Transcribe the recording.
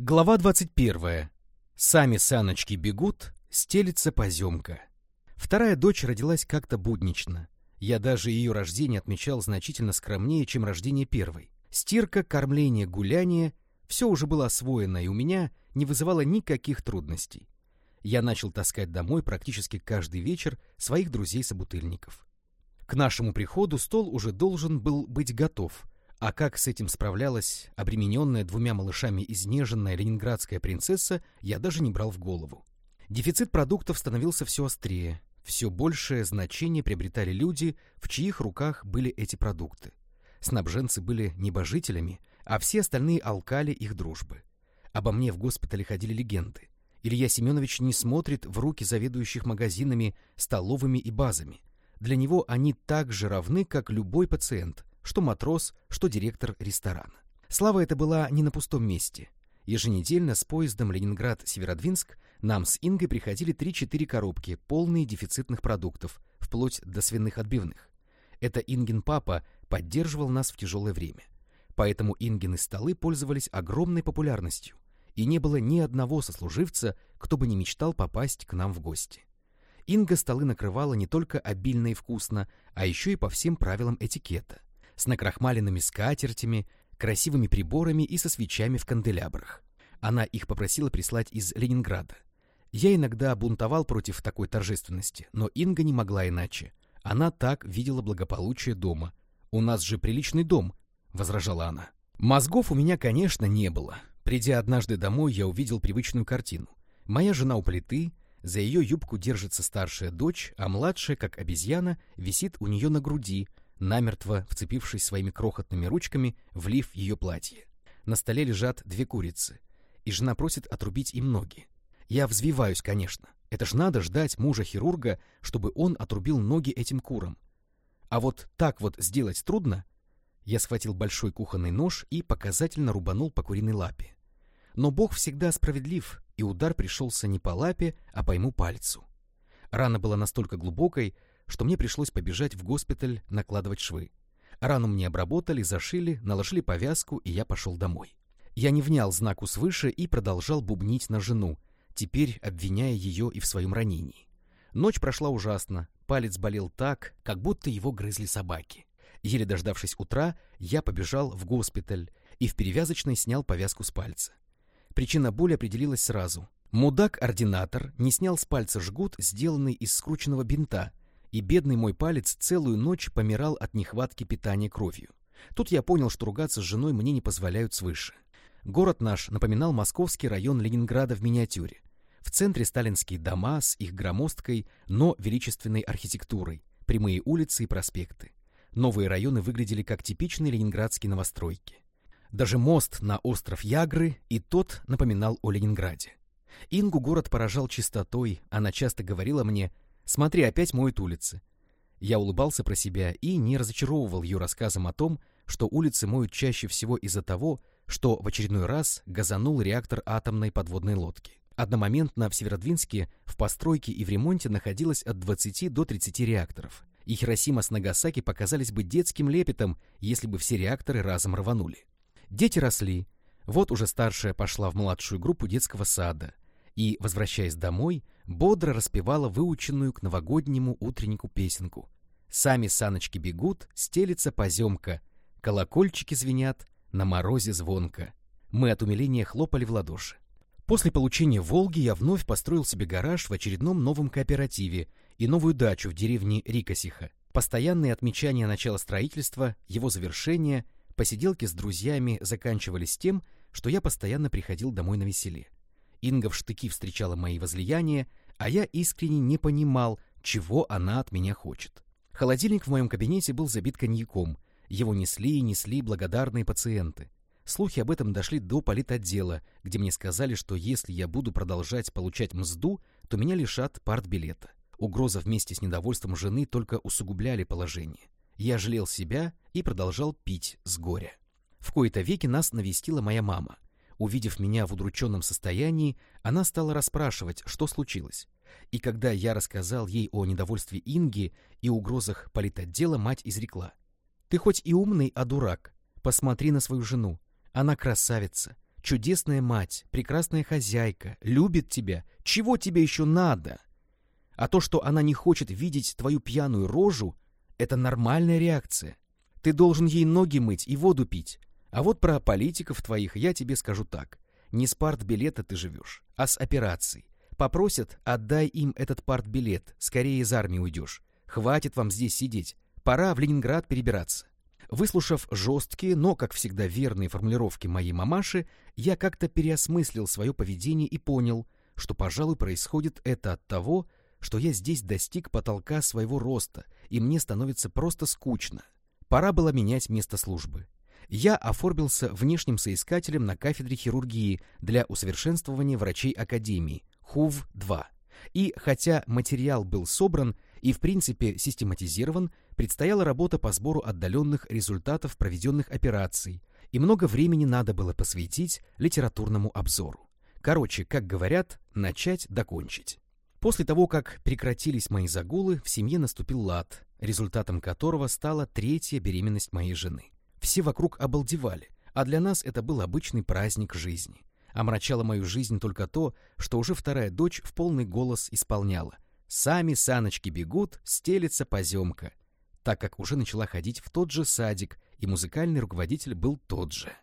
Глава 21. Сами саночки бегут, стелится поземка. Вторая дочь родилась как-то буднично. Я даже ее рождение отмечал значительно скромнее, чем рождение первой. Стирка, кормление, гуляние — все уже было освоено, и у меня не вызывало никаких трудностей. Я начал таскать домой практически каждый вечер своих друзей-собутыльников. К нашему приходу стол уже должен был быть готов — а как с этим справлялась обремененная двумя малышами изнеженная ленинградская принцесса, я даже не брал в голову. Дефицит продуктов становился все острее, все большее значение приобретали люди, в чьих руках были эти продукты. Снабженцы были небожителями, а все остальные алкали их дружбы. Обо мне в госпитале ходили легенды. Илья Семенович не смотрит в руки заведующих магазинами, столовыми и базами. Для него они так же равны, как любой пациент, что матрос, что директор ресторана. Слава эта была не на пустом месте. Еженедельно с поездом Ленинград-Северодвинск нам с Ингой приходили 3-4 коробки, полные дефицитных продуктов, вплоть до свиных отбивных. Это Ингин папа поддерживал нас в тяжелое время. Поэтому Ингины столы пользовались огромной популярностью, и не было ни одного сослуживца, кто бы не мечтал попасть к нам в гости. Инга столы накрывала не только обильно и вкусно, а еще и по всем правилам этикета с накрахмаленными скатертями, красивыми приборами и со свечами в канделябрах. Она их попросила прислать из Ленинграда. Я иногда бунтовал против такой торжественности, но Инга не могла иначе. Она так видела благополучие дома. «У нас же приличный дом», — возражала она. Мозгов у меня, конечно, не было. Придя однажды домой, я увидел привычную картину. Моя жена у плиты, за ее юбку держится старшая дочь, а младшая, как обезьяна, висит у нее на груди, намертво вцепившись своими крохотными ручками в лиф ее платья. На столе лежат две курицы, и жена просит отрубить им ноги. Я взвиваюсь, конечно. Это ж надо ждать мужа-хирурга, чтобы он отрубил ноги этим курам. А вот так вот сделать трудно. Я схватил большой кухонный нож и показательно рубанул по куриной лапе. Но Бог всегда справедлив, и удар пришелся не по лапе, а по ему пальцу. Рана была настолько глубокой, что мне пришлось побежать в госпиталь накладывать швы. Рану мне обработали, зашили, наложили повязку, и я пошел домой. Я не внял знаку свыше и продолжал бубнить на жену, теперь обвиняя ее и в своем ранении. Ночь прошла ужасно, палец болел так, как будто его грызли собаки. Еле дождавшись утра, я побежал в госпиталь и в перевязочной снял повязку с пальца. Причина боли определилась сразу. Мудак-ординатор не снял с пальца жгут, сделанный из скрученного бинта, и бедный мой палец целую ночь помирал от нехватки питания кровью. Тут я понял, что ругаться с женой мне не позволяют свыше. Город наш напоминал московский район Ленинграда в миниатюре. В центре сталинские дома с их громоздкой, но величественной архитектурой, прямые улицы и проспекты. Новые районы выглядели как типичные ленинградские новостройки. Даже мост на остров Ягры и тот напоминал о Ленинграде. Ингу город поражал чистотой, она часто говорила мне Смотри, опять моют улицы. Я улыбался про себя и не разочаровывал ее рассказом о том, что улицы моют чаще всего из-за того, что в очередной раз газанул реактор атомной подводной лодки. Одномоментно в Северодвинске в постройке и в ремонте находилось от 20 до 30 реакторов. И Хиросима с Нагасаки показались бы детским лепетом, если бы все реакторы разом рванули. Дети росли. Вот уже старшая пошла в младшую группу детского сада. И, возвращаясь домой, бодро распевала выученную к новогоднему утреннику песенку. Сами саночки бегут, стелится поземка, колокольчики звенят, на морозе звонко. Мы от умиления хлопали в ладоши. После получения «Волги» я вновь построил себе гараж в очередном новом кооперативе и новую дачу в деревне Рикосиха. Постоянные отмечания начала строительства, его завершения, посиделки с друзьями заканчивались тем, что я постоянно приходил домой на веселе. Инга в штыки встречала мои возлияния, а я искренне не понимал, чего она от меня хочет. Холодильник в моем кабинете был забит коньяком. Его несли и несли благодарные пациенты. Слухи об этом дошли до политотдела, где мне сказали, что если я буду продолжать получать мзду, то меня лишат партбилета. Угроза вместе с недовольством жены только усугубляли положение. Я жалел себя и продолжал пить с горя. В кои-то веки нас навестила моя мама — Увидев меня в удрученном состоянии, она стала расспрашивать, что случилось. И когда я рассказал ей о недовольстве Инги и угрозах политотдела, мать изрекла. «Ты хоть и умный, а дурак. Посмотри на свою жену. Она красавица. чудесная мать, прекрасная хозяйка, любит тебя. Чего тебе еще надо? А то, что она не хочет видеть твою пьяную рожу, это нормальная реакция. Ты должен ей ноги мыть и воду пить. А вот про политиков твоих я тебе скажу так. Не с партбилета ты живешь, а с операцией. Попросят, отдай им этот партбилет, скорее из армии уйдешь. Хватит вам здесь сидеть, пора в Ленинград перебираться. Выслушав жесткие, но, как всегда, верные формулировки моей мамаши, я как-то переосмыслил свое поведение и понял, что, пожалуй, происходит это от того, что я здесь достиг потолка своего роста, и мне становится просто скучно. Пора было менять место службы. Я оформился внешним соискателем на кафедре хирургии для усовершенствования врачей Академии, ХУВ-2. И хотя материал был собран и в принципе систематизирован, предстояла работа по сбору отдаленных результатов проведенных операций, и много времени надо было посвятить литературному обзору. Короче, как говорят, начать докончить. После того, как прекратились мои загулы, в семье наступил лад, результатом которого стала третья беременность моей жены. Все вокруг обалдевали, а для нас это был обычный праздник жизни. Омрачало мою жизнь только то, что уже вторая дочь в полный голос исполняла «Сами саночки бегут, стелится поземка», так как уже начала ходить в тот же садик, и музыкальный руководитель был тот же.